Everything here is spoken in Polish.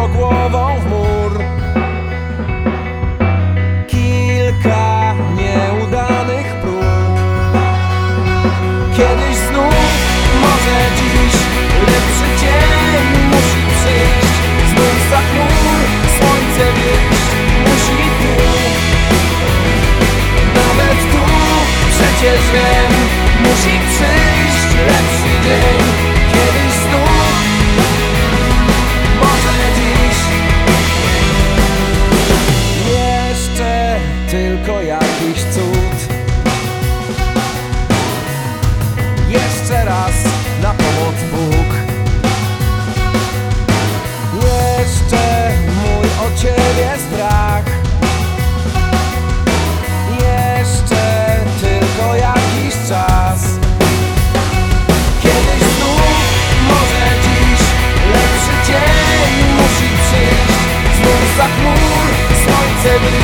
prosto głową w mur. Kilka nieudanych prób. Kiedyś take